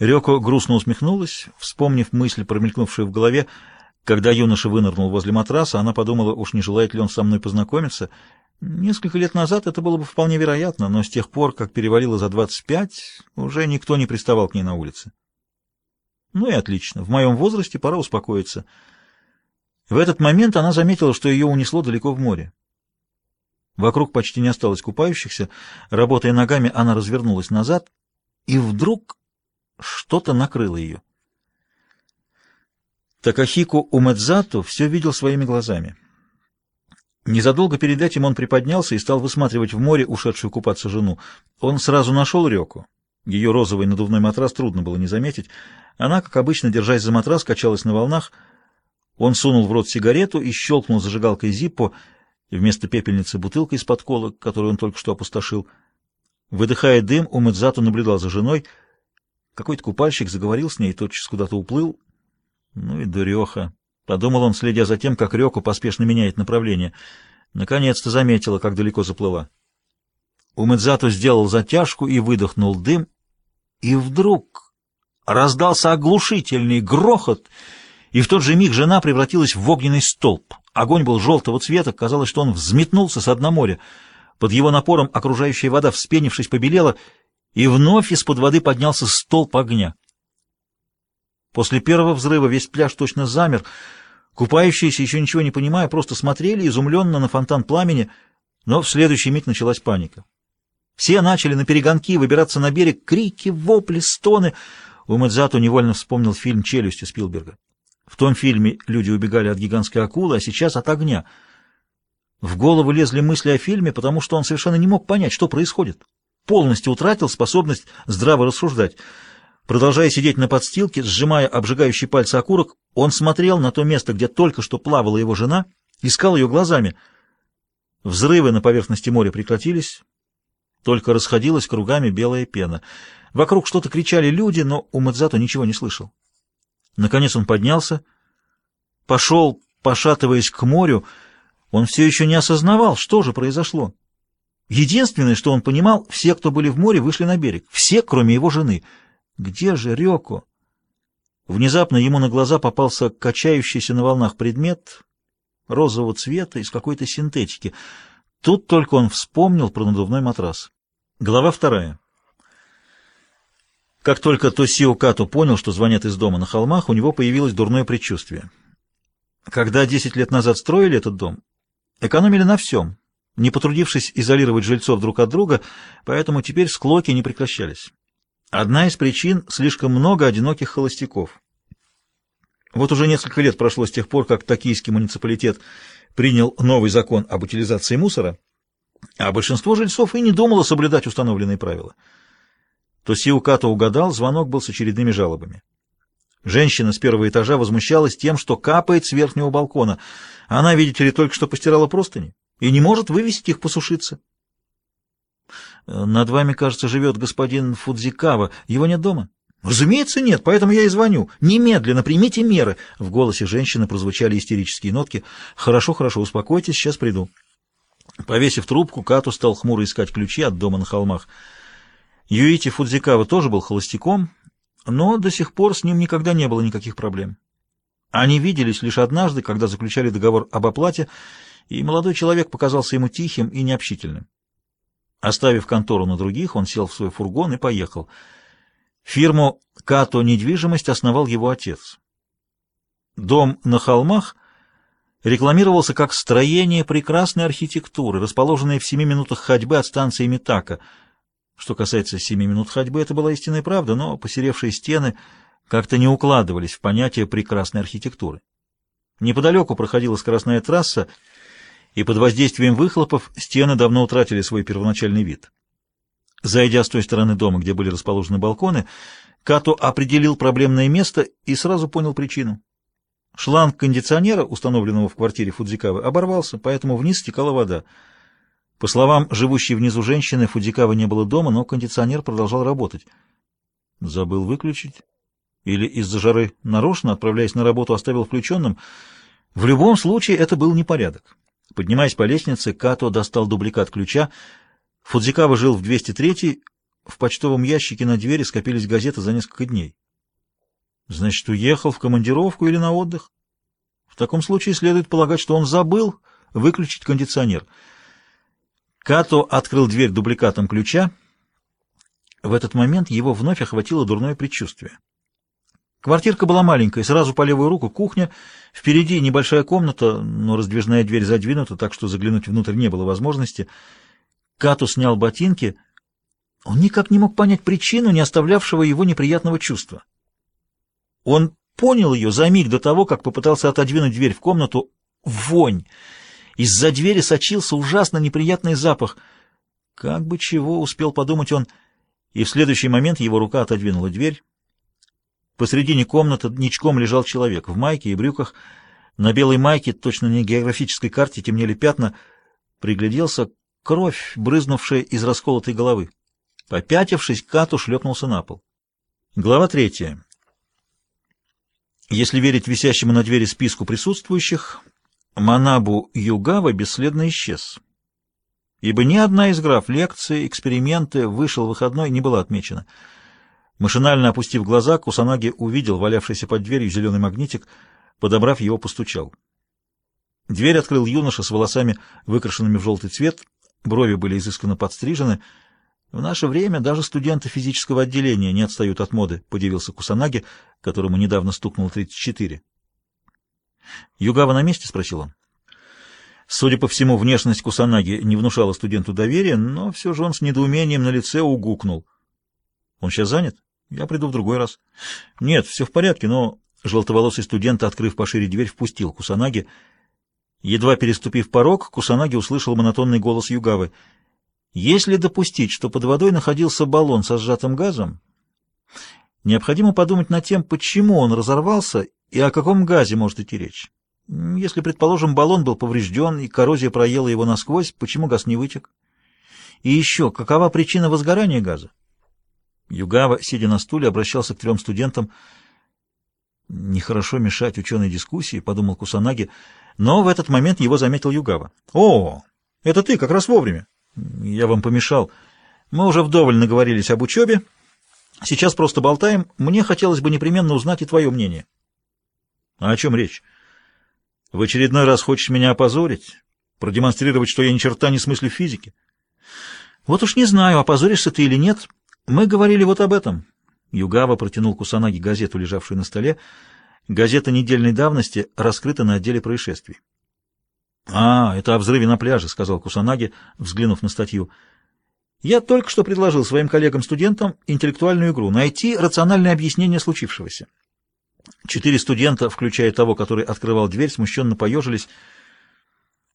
Рёко грустно усмехнулась, вспомнив мысль, промелькнувшую в голове. Когда юноша вынырнул возле матраса, она подумала, уж не желает ли он со мной познакомиться. Несколько лет назад это было бы вполне вероятно, но с тех пор, как перевалило за двадцать пять, уже никто не приставал к ней на улице. Ну и отлично. В моем возрасте пора успокоиться. В этот момент она заметила, что ее унесло далеко в море. Вокруг почти не осталось купающихся. Работая ногами, она развернулась назад, и вдруг что-то накрыло ее. Такахико Умэдзату все видел своими глазами. Незадолго перед этим он приподнялся и стал высматривать в море ушедшую купаться жену. Он сразу нашел Рёку. Ее розовый надувной матрас трудно было не заметить. Она, как обычно, держась за матрас, качалась на волнах. Он сунул в рот сигарету и щелкнул зажигалкой Зиппо, вместо пепельницы бутылка из-под кола, которую он только что опустошил. Выдыхая дым, Умэдзату наблюдал за женой. Какой-то купальщик заговорил с ней и тотчас куда-то уплыл. Ну и дуреха. Подумал он, следя за тем, как Рёку поспешно меняет направление. Наконец-то заметила, как далеко заплыла. Умэдзату сделал затяжку и выдохнул дым. И вдруг раздался оглушительный грохот — и в тот же миг жена превратилась в огненный столб. Огонь был желтого цвета, казалось, что он взметнулся с дна моря. Под его напором окружающая вода, вспенившись, побелела, и вновь из-под воды поднялся столб огня. После первого взрыва весь пляж точно замер. Купающиеся, еще ничего не понимая, просто смотрели изумленно на фонтан пламени, но в следующий миг началась паника. Все начали на перегонки выбираться на берег, крики, вопли, стоны. Умэдзату невольно вспомнил фильм «Челюсти» Спилберга. В том фильме люди убегали от гигантской акулы, а сейчас от огня. В голову лезли мысли о фильме, потому что он совершенно не мог понять, что происходит. Полностью утратил способность здраво рассуждать. Продолжая сидеть на подстилке, сжимая обжигающий пальцы окурок, он смотрел на то место, где только что плавала его жена, искал ее глазами. Взрывы на поверхности моря прекратились, только расходилась кругами белая пена. Вокруг что-то кричали люди, но Умадзато ничего не слышал. Наконец он поднялся, пошел, пошатываясь к морю. Он все еще не осознавал, что же произошло. Единственное, что он понимал, все, кто были в море, вышли на берег. Все, кроме его жены. Где же Рёко? Внезапно ему на глаза попался качающийся на волнах предмет розового цвета из какой-то синтетики. Тут только он вспомнил про надувной матрас. Глава вторая. Как только Тосио Като понял, что звонят из дома на холмах, у него появилось дурное предчувствие. Когда 10 лет назад строили этот дом, экономили на всем, не потрудившись изолировать жильцов друг от друга, поэтому теперь склоки не прекращались. Одна из причин — слишком много одиноких холостяков. Вот уже несколько лет прошло с тех пор, как токийский муниципалитет принял новый закон об утилизации мусора, а большинство жильцов и не думало соблюдать установленные правила — то Сиукато угадал, звонок был с очередными жалобами. Женщина с первого этажа возмущалась тем, что капает с верхнего балкона. Она, видите ли, только что постирала простыни и не может вывесить их посушиться. «Над вами, кажется, живет господин Фудзикава. Его нет дома?» «Разумеется, нет, поэтому я и звоню. Немедленно примите меры!» В голосе женщины прозвучали истерические нотки. «Хорошо, хорошо, успокойтесь, сейчас приду». Повесив трубку, Кату стал хмуро искать ключи от дома на холмах. Юити Фудзикава тоже был холостяком, но до сих пор с ним никогда не было никаких проблем. Они виделись лишь однажды, когда заключали договор об оплате, и молодой человек показался ему тихим и необщительным. Оставив контору на других, он сел в свой фургон и поехал. Фирму «Като недвижимость» основал его отец. Дом на холмах рекламировался как строение прекрасной архитектуры, расположенное в семи минутах ходьбы от станции Митака — что касается семи минут ходьбы, это была истинная правда, но посеревшие стены как-то не укладывались в понятие прекрасной архитектуры. Неподалеку проходила скоростная трасса, и под воздействием выхлопов стены давно утратили свой первоначальный вид. Зайдя с той стороны дома, где были расположены балконы, Като определил проблемное место и сразу понял причину. Шланг кондиционера, установленного в квартире Фудзикавы, оборвался, поэтому вниз стекала вода. По словам живущей внизу женщины, Фудзикава не было дома, но кондиционер продолжал работать. Забыл выключить? Или из-за жары нарочно, отправляясь на работу, оставил включенным? В любом случае, это был непорядок. Поднимаясь по лестнице, Като достал дубликат ключа. Фудзикава жил в 203 в почтовом ящике на двери скопились газеты за несколько дней. Значит, уехал в командировку или на отдых? В таком случае следует полагать, что он забыл выключить кондиционер. Като открыл дверь дубликатом ключа. В этот момент его вновь охватило дурное предчувствие. Квартирка была маленькая, сразу по левую руку кухня, впереди небольшая комната, но раздвижная дверь задвинута, так что заглянуть внутрь не было возможности. Кату снял ботинки. Он никак не мог понять причину, не оставлявшего его неприятного чувства. Он понял ее за миг до того, как попытался отодвинуть дверь в комнату. Вонь! Из-за двери сочился ужасно неприятный запах. Как бы чего, успел подумать он, и в следующий момент его рука отодвинула дверь. Посредине комнаты ничком лежал человек в майке и брюках. На белой майке, точно не географической карте, темнели пятна. Пригляделся кровь, брызнувшая из расколотой головы. Попятившись, Кату шлепнулся на пол. Глава третья. Если верить висящему на двери списку присутствующих, Манабу Югава бесследно исчез. Ибо ни одна из граф лекции, эксперименты, вышел выходной не была отмечена — Машинально опустив глаза, Кусанаги увидел валявшийся под дверью зеленый магнитик, подобрав его, постучал. Дверь открыл юноша с волосами, выкрашенными в желтый цвет, брови были изысканно подстрижены. В наше время даже студенты физического отделения не отстают от моды, подивился Кусанаги, которому недавно стукнуло 34. «Югава на месте?» — спросил он. Судя по всему, внешность Кусанаги не внушала студенту доверия, но все же он с недоумением на лице угукнул. «Он сейчас занят?» Я приду в другой раз. Нет, все в порядке, но... Желтоволосый студент, открыв пошире дверь, впустил Кусанаги. Едва переступив порог, Кусанаги услышал монотонный голос Югавы. Если допустить, что под водой находился баллон со сжатым газом, необходимо подумать над тем, почему он разорвался и о каком газе может идти речь. Если, предположим, баллон был поврежден и коррозия проела его насквозь, почему газ не вытек? И еще, какова причина возгорания газа? Югава, сидя на стуле, обращался к трем студентам. «Нехорошо мешать ученой дискуссии», — подумал Кусанаги, но в этот момент его заметил Югава. «О, это ты, как раз вовремя. Я вам помешал. Мы уже вдоволь наговорились об учебе. Сейчас просто болтаем. Мне хотелось бы непременно узнать и твое мнение». «А о чем речь? В очередной раз хочешь меня опозорить? Продемонстрировать, что я ни черта не смыслю в физике?» «Вот уж не знаю, опозоришься ты или нет». Мы говорили вот об этом. Югава протянул Кусанаги газету, лежавшую на столе. Газета недельной давности раскрыта на отделе происшествий. «А, это о взрыве на пляже», — сказал Кусанаги, взглянув на статью. «Я только что предложил своим коллегам-студентам интеллектуальную игру — найти рациональное объяснение случившегося». Четыре студента, включая того, который открывал дверь, смущенно поежились —